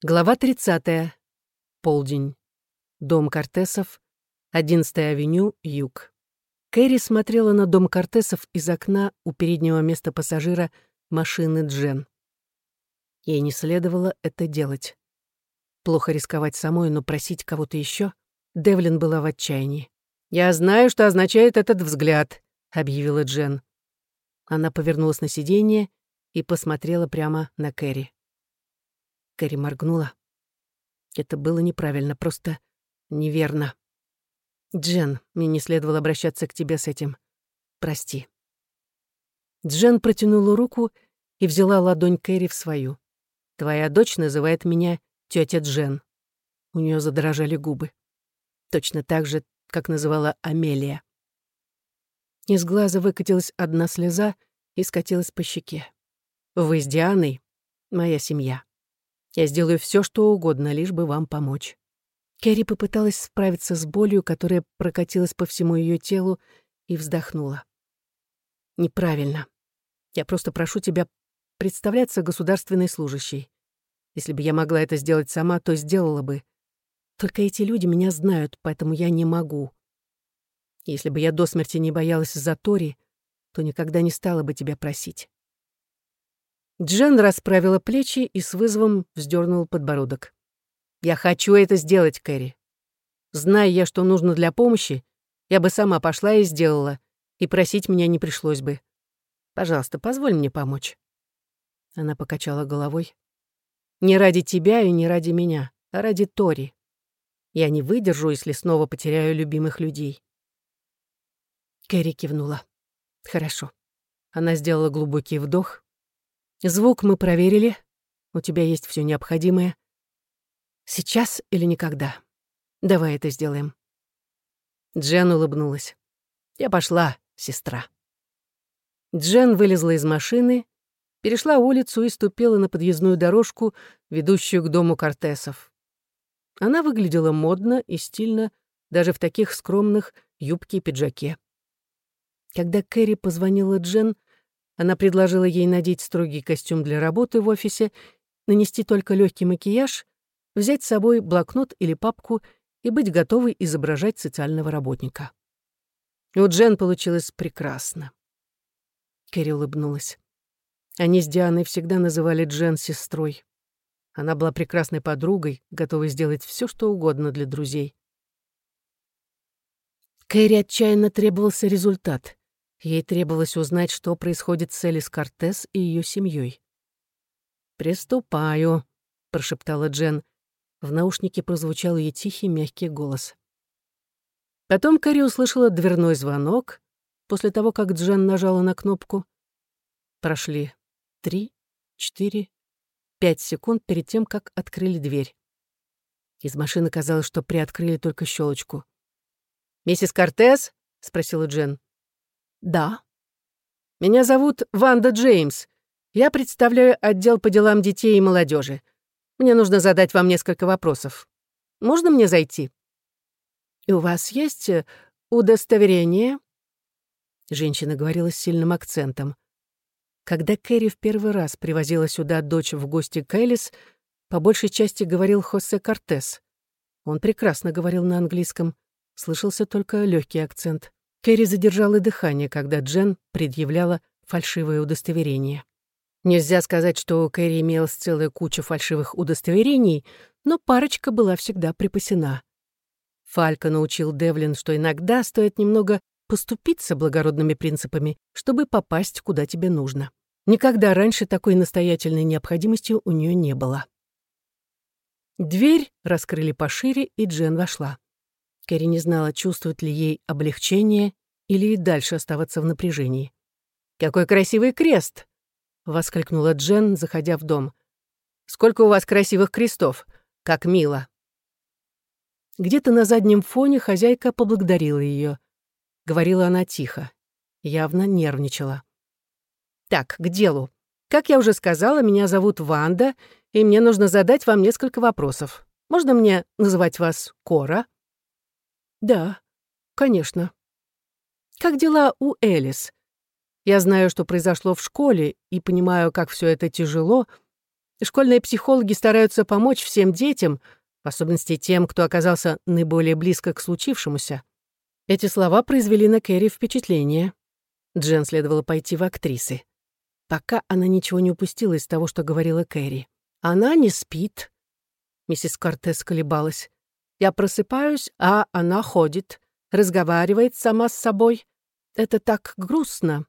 Глава 30. Полдень. Дом Кортесов. 11-я авеню, юг. Кэрри смотрела на дом Кортесов из окна у переднего места пассажира машины Джен. Ей не следовало это делать. Плохо рисковать самой, но просить кого-то еще. Девлин была в отчаянии. «Я знаю, что означает этот взгляд», — объявила Джен. Она повернулась на сиденье и посмотрела прямо на Кэрри. Кэрри моргнула. Это было неправильно, просто неверно. «Джен, мне не следовало обращаться к тебе с этим. Прости». Джен протянула руку и взяла ладонь Кэрри в свою. «Твоя дочь называет меня тетя Джен». У нее задрожали губы. Точно так же, как называла Амелия. Из глаза выкатилась одна слеза и скатилась по щеке. «Вы с Дианой — моя семья». Я сделаю все, что угодно, лишь бы вам помочь». Кэрри попыталась справиться с болью, которая прокатилась по всему ее телу, и вздохнула. «Неправильно. Я просто прошу тебя представляться государственной служащей. Если бы я могла это сделать сама, то сделала бы. Только эти люди меня знают, поэтому я не могу. Если бы я до смерти не боялась за Тори, то никогда не стала бы тебя просить. Джен расправила плечи и с вызовом вздернула подбородок. «Я хочу это сделать, Кэрри. Зная я, что нужно для помощи, я бы сама пошла и сделала, и просить меня не пришлось бы. Пожалуйста, позволь мне помочь». Она покачала головой. «Не ради тебя и не ради меня, а ради Тори. Я не выдержу, если снова потеряю любимых людей». Кэрри кивнула. «Хорошо». Она сделала глубокий вдох, Звук мы проверили. У тебя есть все необходимое. Сейчас или никогда. Давай это сделаем. Джен улыбнулась. Я пошла, сестра. Джен вылезла из машины, перешла улицу и ступила на подъездную дорожку, ведущую к дому Кортесов. Она выглядела модно и стильно, даже в таких скромных юбке и пиджаке. Когда Кэрри позвонила Джен, она предложила ей надеть строгий костюм для работы в офисе, нанести только легкий макияж, взять с собой блокнот или папку и быть готовой изображать социального работника. У Джен получилось прекрасно. Кэрри улыбнулась. Они с Дианой всегда называли Джен сестрой. Она была прекрасной подругой, готовой сделать все, что угодно для друзей. Кэрри отчаянно требовался результат. Ей требовалось узнать, что происходит с Элис Кортес и ее семьей. «Приступаю», — прошептала Джен. В наушнике прозвучал ее тихий, мягкий голос. Потом Кари услышала дверной звонок после того, как Джен нажала на кнопку. Прошли три, четыре, пять секунд перед тем, как открыли дверь. Из машины казалось, что приоткрыли только щелочку. «Миссис Кортес?» — спросила Джен. «Да». «Меня зовут Ванда Джеймс. Я представляю отдел по делам детей и молодежи. Мне нужно задать вам несколько вопросов. Можно мне зайти?» «И у вас есть э, удостоверение?» Женщина говорила с сильным акцентом. Когда Кэрри в первый раз привозила сюда дочь в гости к Элис, по большей части говорил Хосе Кортес. Он прекрасно говорил на английском, слышался только легкий акцент. Кэрри задержала дыхание, когда Джен предъявляла фальшивое удостоверение. Нельзя сказать, что у Кэрри имелась целая куча фальшивых удостоверений, но парочка была всегда припасена. Фалька научил Девлин, что иногда стоит немного поступиться благородными принципами, чтобы попасть куда тебе нужно. Никогда раньше такой настоятельной необходимости у нее не было. Дверь раскрыли пошире, и Джен вошла. Кэрри не знала, чувствует ли ей облегчение или и дальше оставаться в напряжении. «Какой красивый крест!» — воскликнула Джен, заходя в дом. «Сколько у вас красивых крестов! Как мило!» Где-то на заднем фоне хозяйка поблагодарила ее. Говорила она тихо, явно нервничала. «Так, к делу. Как я уже сказала, меня зовут Ванда, и мне нужно задать вам несколько вопросов. Можно мне называть вас Кора?» «Да, конечно». «Как дела у Элис? Я знаю, что произошло в школе, и понимаю, как все это тяжело, Школьные психологи стараются помочь всем детям, в особенности тем, кто оказался наиболее близко к случившемуся. Эти слова произвели на Кэрри впечатление. Джен следовало пойти в актрисы. Пока она ничего не упустила из того, что говорила Кэрри. Она не спит. Миссис Кортес колебалась. Я просыпаюсь, а она ходит, разговаривает сама с собой. Это так грустно.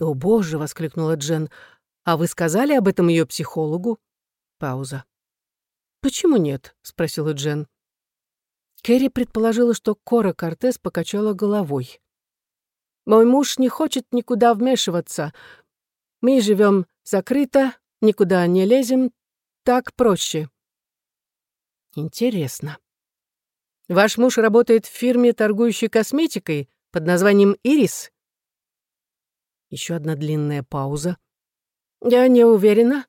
«О, боже!» — воскликнула Джен. «А вы сказали об этом ее психологу?» Пауза. «Почему нет?» — спросила Джен. Кэрри предположила, что Кора Кортес покачала головой. «Мой муж не хочет никуда вмешиваться. Мы живем закрыто, никуда не лезем. Так проще». «Интересно. Ваш муж работает в фирме, торгующей косметикой под названием «Ирис»?» Еще одна длинная пауза. «Я не уверена.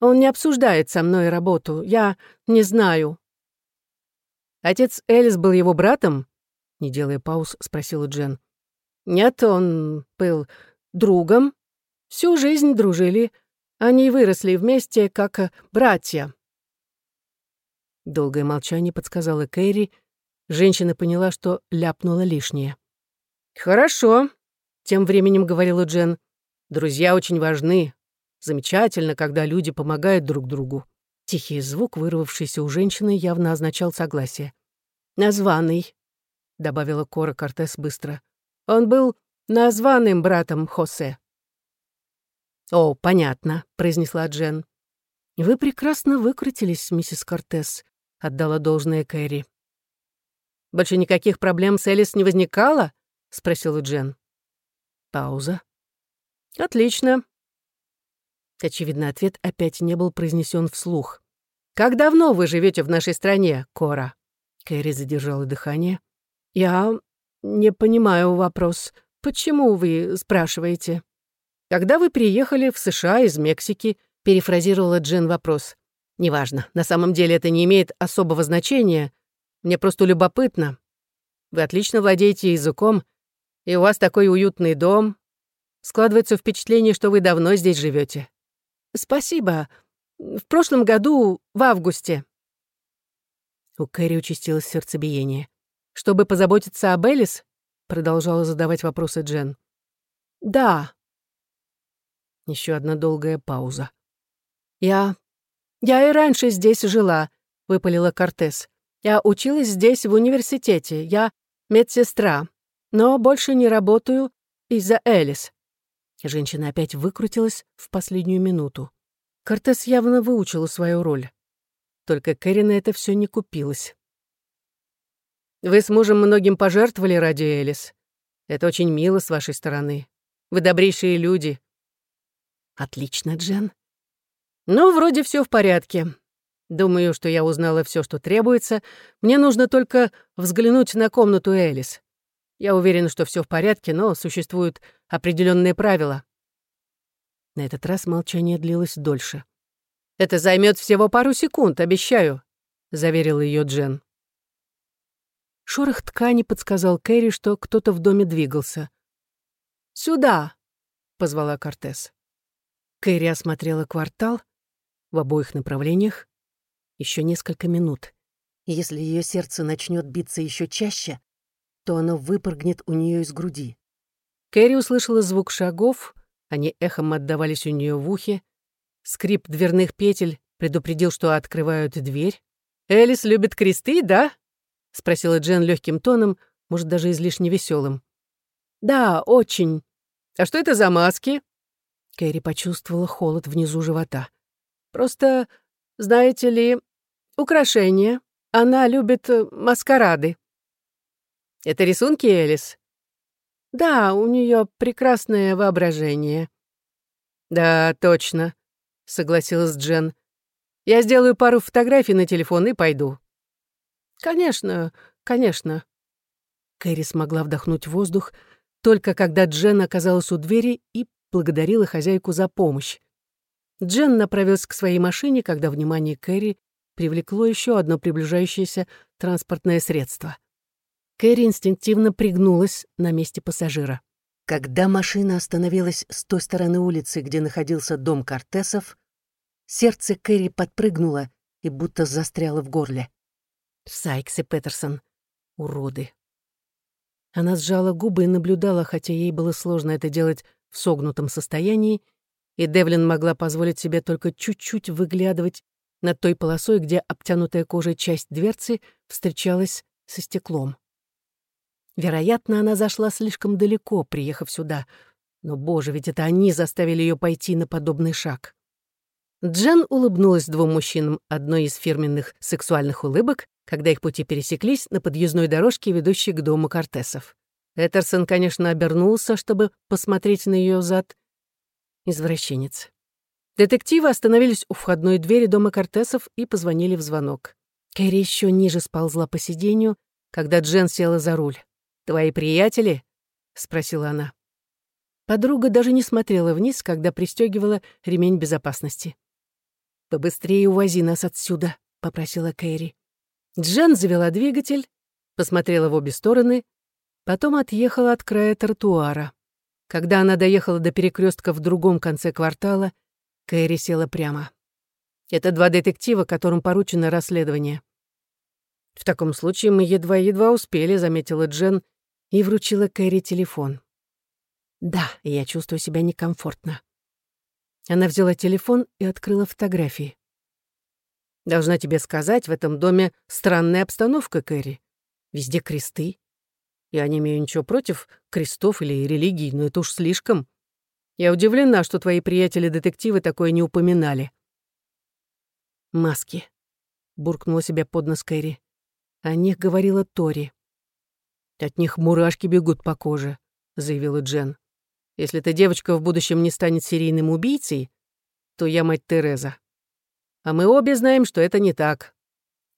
Он не обсуждает со мной работу. Я не знаю». «Отец Элис был его братом?» Не делая пауз, спросила Джен. «Нет, он был другом. Всю жизнь дружили. Они выросли вместе, как братья». Долгое молчание подсказала Кэрри. Женщина поняла, что ляпнула лишнее. «Хорошо», — тем временем говорила Джен. «Друзья очень важны. Замечательно, когда люди помогают друг другу». Тихий звук, вырвавшийся у женщины, явно означал согласие. «Названный», — добавила Кора Кортес быстро. «Он был названным братом Хосе». «О, понятно», — произнесла Джен. «Вы прекрасно выкрутились, миссис Кортес», — отдала должное Кэрри. «Больше никаких проблем с Элис не возникало?» — спросила Джен. Пауза. «Отлично. Очевидно, ответ опять не был произнесен вслух. «Как давно вы живете в нашей стране, Кора?» Кэрри задержала дыхание. «Я не понимаю вопрос. Почему вы спрашиваете?» «Когда вы приехали в США из Мексики?» перефразировала Джен вопрос. «Неважно, на самом деле это не имеет особого значения. Мне просто любопытно. Вы отлично владеете языком, и у вас такой уютный дом. Складывается впечатление, что вы давно здесь живете. «Спасибо. В прошлом году, в августе». У Кэрри участилось сердцебиение. «Чтобы позаботиться об Элис?» — продолжала задавать вопросы Джен. «Да». Еще одна долгая пауза. «Я... я и раньше здесь жила», — выпалила Кортес. «Я училась здесь в университете. Я медсестра, но больше не работаю из-за Элис. Женщина опять выкрутилась в последнюю минуту. Кортес явно выучила свою роль. Только Кэрри на это все не купилась. «Вы с мужем многим пожертвовали ради Элис. Это очень мило с вашей стороны. Вы добрейшие люди». «Отлично, Джен». «Ну, вроде все в порядке. Думаю, что я узнала все, что требуется. Мне нужно только взглянуть на комнату Элис. Я уверен, что все в порядке, но существуют определенные правила. На этот раз молчание длилось дольше. «Это займет всего пару секунд, обещаю», — заверил ее Джен. Шорох ткани подсказал Кэрри, что кто-то в доме двигался. «Сюда!» — позвала Кортес. Кэрри осмотрела квартал в обоих направлениях. Еще несколько минут. если ее сердце начнет биться еще чаще, то оно выпрыгнет у нее из груди. Кэрри услышала звук шагов, они эхом отдавались у нее в ухе. Скрип дверных петель предупредил, что открывают дверь. «Элис любит кресты, да?» — спросила Джен легким тоном, может, даже излишне веселым. «Да, очень. А что это за маски?» Кэрри почувствовала холод внизу живота. «Просто, знаете ли, украшения. Она любит э, маскарады». Это рисунки, Элис? Да, у нее прекрасное воображение. Да, точно, согласилась Джен. Я сделаю пару фотографий на телефон и пойду. Конечно, конечно. Кэрри смогла вдохнуть воздух, только когда Джен оказалась у двери и благодарила хозяйку за помощь. Джен направилась к своей машине, когда внимание Кэрри привлекло еще одно приближающееся транспортное средство. Кэрри инстинктивно пригнулась на месте пассажира. Когда машина остановилась с той стороны улицы, где находился дом Кортесов, Сердце Кэрри подпрыгнуло и будто застряло в горле. Сайкс и Петерсон. Уроды. Она сжала губы и наблюдала, хотя ей было сложно это делать в согнутом состоянии, и Девлин могла позволить себе только чуть-чуть выглядывать над той полосой, где обтянутая кожей часть дверцы встречалась со стеклом. Вероятно, она зашла слишком далеко, приехав сюда. Но, боже, ведь это они заставили ее пойти на подобный шаг. Джен улыбнулась двум мужчинам одной из фирменных сексуальных улыбок, когда их пути пересеклись на подъездной дорожке, ведущей к дому Кортесов. Этерсон, конечно, обернулся, чтобы посмотреть на ее зад. Извращенец. Детективы остановились у входной двери дома Кортесов и позвонили в звонок. Кэрри еще ниже сползла по сиденью, когда Джен села за руль. «Твои приятели?» — спросила она. Подруга даже не смотрела вниз, когда пристегивала ремень безопасности. «Побыстрее увози нас отсюда», — попросила Кэрри. Джен завела двигатель, посмотрела в обе стороны, потом отъехала от края тротуара. Когда она доехала до перекрестка в другом конце квартала, Кэрри села прямо. «Это два детектива, которым поручено расследование». «В таком случае мы едва-едва успели», — заметила Джен и вручила Кэрри телефон. «Да, я чувствую себя некомфортно». Она взяла телефон и открыла фотографии. «Должна тебе сказать, в этом доме странная обстановка, Кэрри. Везде кресты. Я не имею ничего против крестов или религий, но это уж слишком. Я удивлена, что твои приятели-детективы такое не упоминали». «Маски», — буркнула себе под нос Кэрри. О них говорила Тори. «От них мурашки бегут по коже», — заявила Джен. «Если эта девочка в будущем не станет серийным убийцей, то я мать Тереза. А мы обе знаем, что это не так».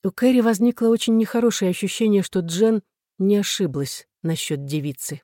У Кэрри возникло очень нехорошее ощущение, что Джен не ошиблась насчет девицы.